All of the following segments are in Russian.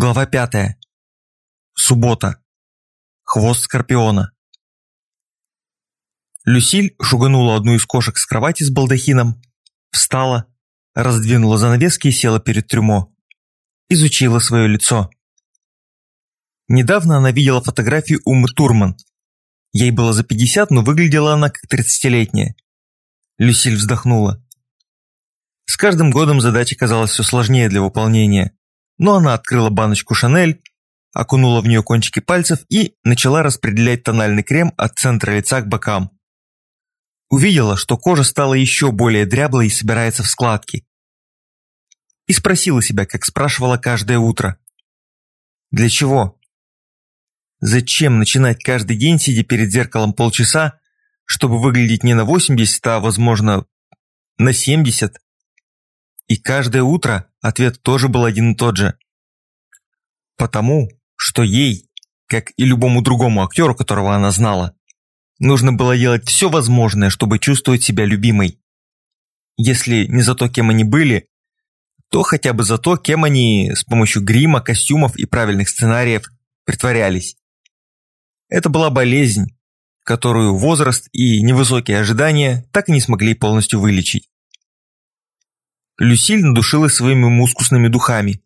Глава пятая. Суббота. Хвост скорпиона. Люсиль шуганула одну из кошек с кровати с балдахином, встала, раздвинула занавески и села перед трюмо. Изучила свое лицо. Недавно она видела фотографию Умы Турман. Ей было за 50, но выглядела она как 30-летняя. Люсиль вздохнула. С каждым годом задача казалась все сложнее для выполнения но она открыла баночку Шанель, окунула в нее кончики пальцев и начала распределять тональный крем от центра лица к бокам. Увидела, что кожа стала еще более дряблой и собирается в складки. И спросила себя, как спрашивала каждое утро. Для чего? Зачем начинать каждый день, сидя перед зеркалом полчаса, чтобы выглядеть не на 80, а, возможно, на 70? И каждое утро ответ тоже был один и тот же. Потому, что ей, как и любому другому актеру, которого она знала, нужно было делать все возможное, чтобы чувствовать себя любимой. Если не за то, кем они были, то хотя бы за то, кем они с помощью грима, костюмов и правильных сценариев притворялись. Это была болезнь, которую возраст и невысокие ожидания так и не смогли полностью вылечить. Люсиль надушилась своими мускусными духами.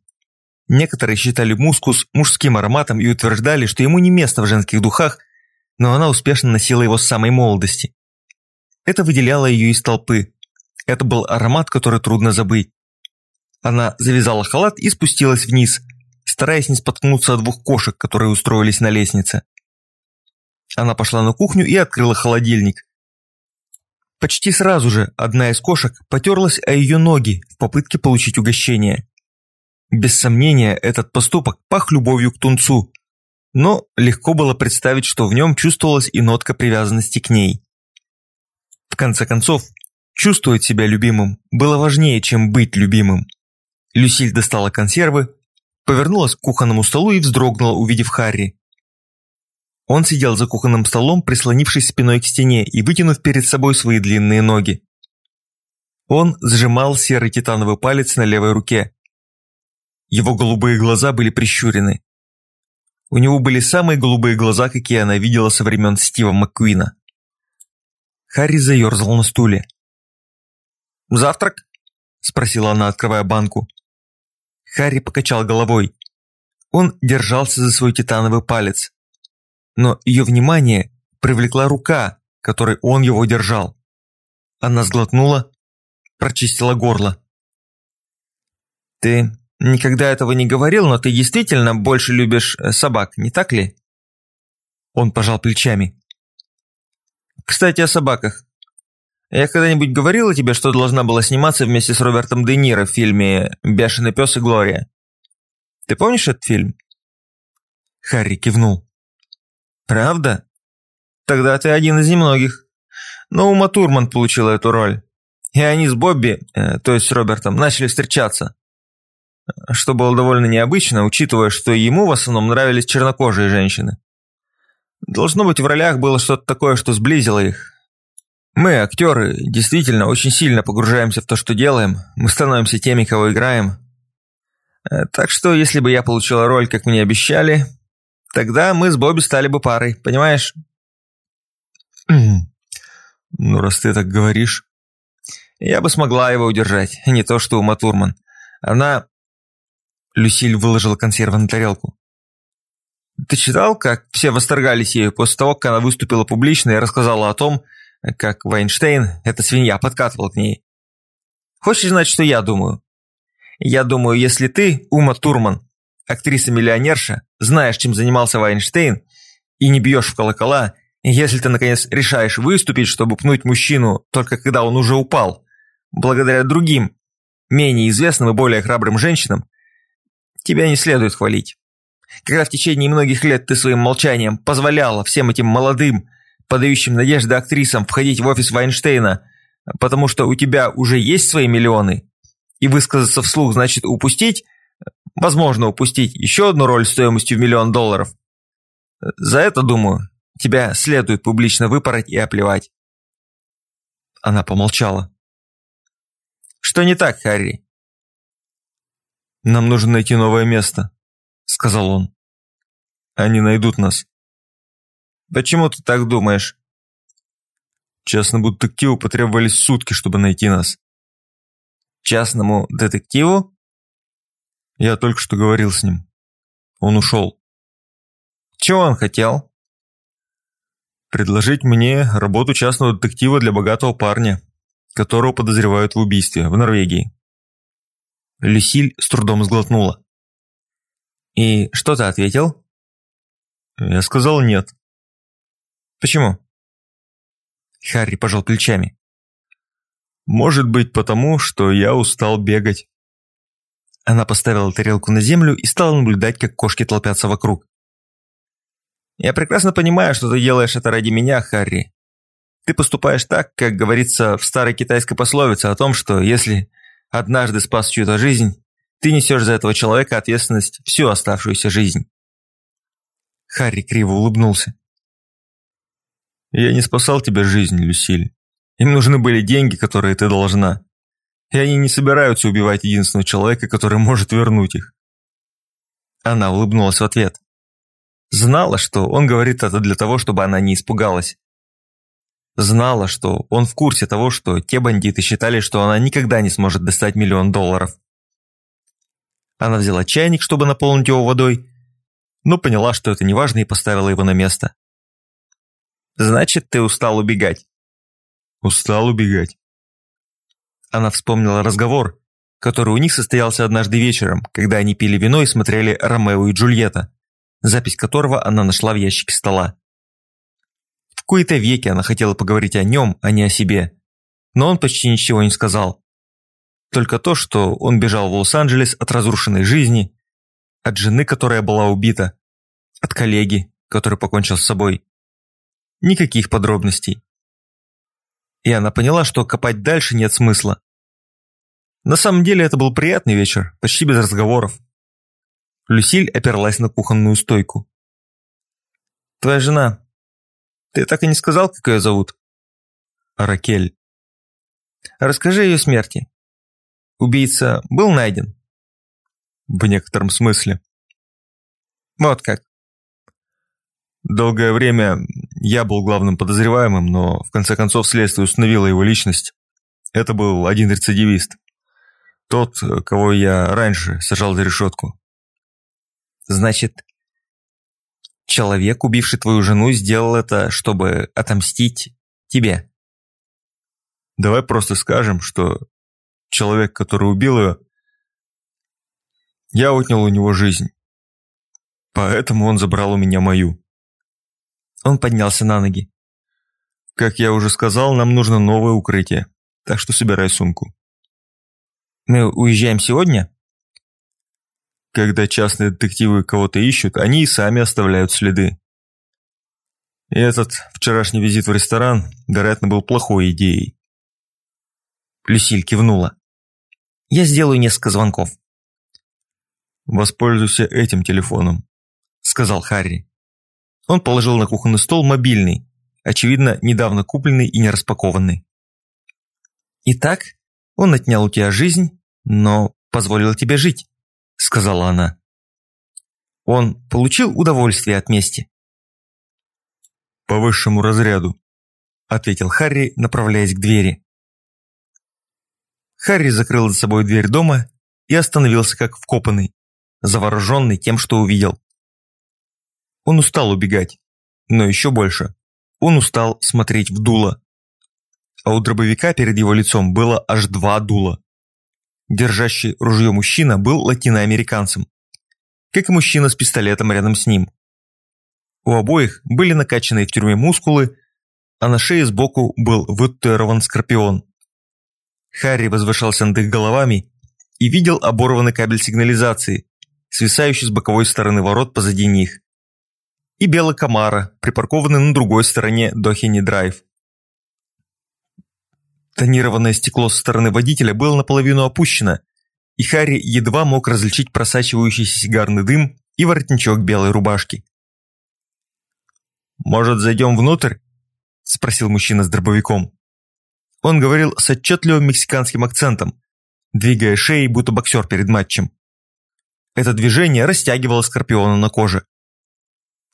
Некоторые считали мускус мужским ароматом и утверждали, что ему не место в женских духах, но она успешно носила его с самой молодости. Это выделяло ее из толпы. Это был аромат, который трудно забыть. Она завязала халат и спустилась вниз, стараясь не споткнуться от двух кошек, которые устроились на лестнице. Она пошла на кухню и открыла холодильник. Почти сразу же одна из кошек потерлась о ее ноги в попытке получить угощение. Без сомнения, этот поступок пах любовью к тунцу, но легко было представить, что в нем чувствовалась и нотка привязанности к ней. В конце концов, чувствовать себя любимым было важнее, чем быть любимым. Люсиль достала консервы, повернулась к кухонному столу и вздрогнула, увидев Харри. Он сидел за кухонным столом, прислонившись спиной к стене и вытянув перед собой свои длинные ноги. Он сжимал серый титановый палец на левой руке. Его голубые глаза были прищурены. У него были самые голубые глаза, какие она видела со времен Стива МакКуина. Харри заерзал на стуле. «Завтрак?» – спросила она, открывая банку. Харри покачал головой. Он держался за свой титановый палец но ее внимание привлекла рука, которой он его держал. Она сглотнула, прочистила горло. «Ты никогда этого не говорил, но ты действительно больше любишь э, собак, не так ли?» Он пожал плечами. «Кстати, о собаках. Я когда-нибудь говорила тебе, что должна была сниматься вместе с Робертом Де Ниро в фильме «Бешеный пес и Глория»? Ты помнишь этот фильм?» Харри кивнул. Правда? Тогда ты один из немногих. Но Ума Турман получила эту роль. И они с Бобби, э, то есть с Робертом, начали встречаться. Что было довольно необычно, учитывая, что ему в основном нравились чернокожие женщины. Должно быть, в ролях было что-то такое, что сблизило их. Мы, актеры, действительно очень сильно погружаемся в то, что делаем. Мы становимся теми, кого играем. Э, так что, если бы я получила роль, как мне обещали, Тогда мы с Бобби стали бы парой, понимаешь? Ну, раз ты так говоришь. Я бы смогла его удержать, не то что Ума Турман. Она... Люсиль выложила консервы на тарелку. Ты читал, как все восторгались ею после того, как она выступила публично и рассказала о том, как Вайнштейн, эта свинья, подкатывал к ней? Хочешь знать, что я думаю? Я думаю, если ты, Ума Турман, актриса-миллионерша, знаешь, чем занимался Вайнштейн, и не бьешь в колокола, если ты, наконец, решаешь выступить, чтобы пнуть мужчину, только когда он уже упал, благодаря другим, менее известным и более храбрым женщинам, тебя не следует хвалить. Когда в течение многих лет ты своим молчанием позволяла всем этим молодым, подающим надежды актрисам входить в офис Вайнштейна, потому что у тебя уже есть свои миллионы, и высказаться вслух значит упустить, Возможно, упустить еще одну роль стоимостью в миллион долларов. За это, думаю, тебя следует публично выпороть и оплевать. Она помолчала. Что не так, Харри? Нам нужно найти новое место, сказал он. «Они найдут нас». «Почему ты так думаешь?» Частному детективу потребовались сутки, чтобы найти нас. Частному детективу? Я только что говорил с ним. Он ушел. Чего он хотел? Предложить мне работу частного детектива для богатого парня, которого подозревают в убийстве в Норвегии. Люсиль с трудом сглотнула. «И что ты ответил?» Я сказал нет. «Почему?» Харри пожал плечами. «Может быть потому, что я устал бегать». Она поставила тарелку на землю и стала наблюдать, как кошки толпятся вокруг. «Я прекрасно понимаю, что ты делаешь это ради меня, Харри. Ты поступаешь так, как говорится в старой китайской пословице о том, что если однажды спас чью-то жизнь, ты несешь за этого человека ответственность всю оставшуюся жизнь». Харри криво улыбнулся. «Я не спасал тебе жизнь, Люсиль. Им нужны были деньги, которые ты должна и они не собираются убивать единственного человека, который может вернуть их. Она улыбнулась в ответ. Знала, что он говорит это для того, чтобы она не испугалась. Знала, что он в курсе того, что те бандиты считали, что она никогда не сможет достать миллион долларов. Она взяла чайник, чтобы наполнить его водой, но поняла, что это неважно и поставила его на место. «Значит, ты устал убегать?» «Устал убегать. Она вспомнила разговор, который у них состоялся однажды вечером, когда они пили вино и смотрели «Ромео и Джульетта», запись которого она нашла в ящике стола. В кои-то веки она хотела поговорить о нем, а не о себе, но он почти ничего не сказал. Только то, что он бежал в Лос-Анджелес от разрушенной жизни, от жены, которая была убита, от коллеги, который покончил с собой. Никаких подробностей и она поняла, что копать дальше нет смысла. На самом деле это был приятный вечер, почти без разговоров. Люсиль оперлась на кухонную стойку. «Твоя жена. Ты так и не сказал, как ее зовут?» «Ракель». «Расскажи о ее смерти. Убийца был найден?» «В некотором смысле». «Вот как. Долгое время я был главным подозреваемым, но в конце концов следствие установило его личность. Это был один рецидивист. Тот, кого я раньше сажал за решетку. Значит, человек, убивший твою жену, сделал это, чтобы отомстить тебе? Давай просто скажем, что человек, который убил ее, я отнял у него жизнь. Поэтому он забрал у меня мою. Он поднялся на ноги. «Как я уже сказал, нам нужно новое укрытие, так что собирай сумку». «Мы уезжаем сегодня?» Когда частные детективы кого-то ищут, они и сами оставляют следы. И этот вчерашний визит в ресторан, вероятно, был плохой идеей. Люсиль кивнула. «Я сделаю несколько звонков». «Воспользуйся этим телефоном», — сказал Харри. Он положил на кухонный стол мобильный, очевидно, недавно купленный и не распакованный. «Итак, он отнял у тебя жизнь, но позволил тебе жить», – сказала она. «Он получил удовольствие от мести?» «По высшему разряду», – ответил Харри, направляясь к двери. Харри закрыл за собой дверь дома и остановился как вкопанный, завороженный тем, что увидел. Он устал убегать, но еще больше. Он устал смотреть в дуло. А у дробовика перед его лицом было аж два дула. Держащий ружье мужчина был латиноамериканцем, как и мужчина с пистолетом рядом с ним. У обоих были накачанные в тюрьме мускулы, а на шее сбоку был вытатуирован скорпион. Харри возвышался над их головами и видел оборванный кабель сигнализации, свисающий с боковой стороны ворот позади них и белый Камара, припаркованный на другой стороне Дохини-драйв. Тонированное стекло со стороны водителя было наполовину опущено, и Харри едва мог различить просачивающийся сигарный дым и воротничок белой рубашки. «Может, зайдем внутрь?» – спросил мужчина с дробовиком. Он говорил с отчетливым мексиканским акцентом, двигая шеей, будто боксер перед матчем. Это движение растягивало Скорпиона на коже.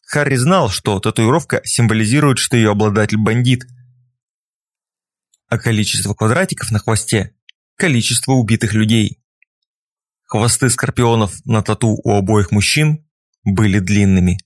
Харри знал, что татуировка символизирует, что ее обладатель бандит, а количество квадратиков на хвосте – количество убитых людей. Хвосты скорпионов на тату у обоих мужчин были длинными.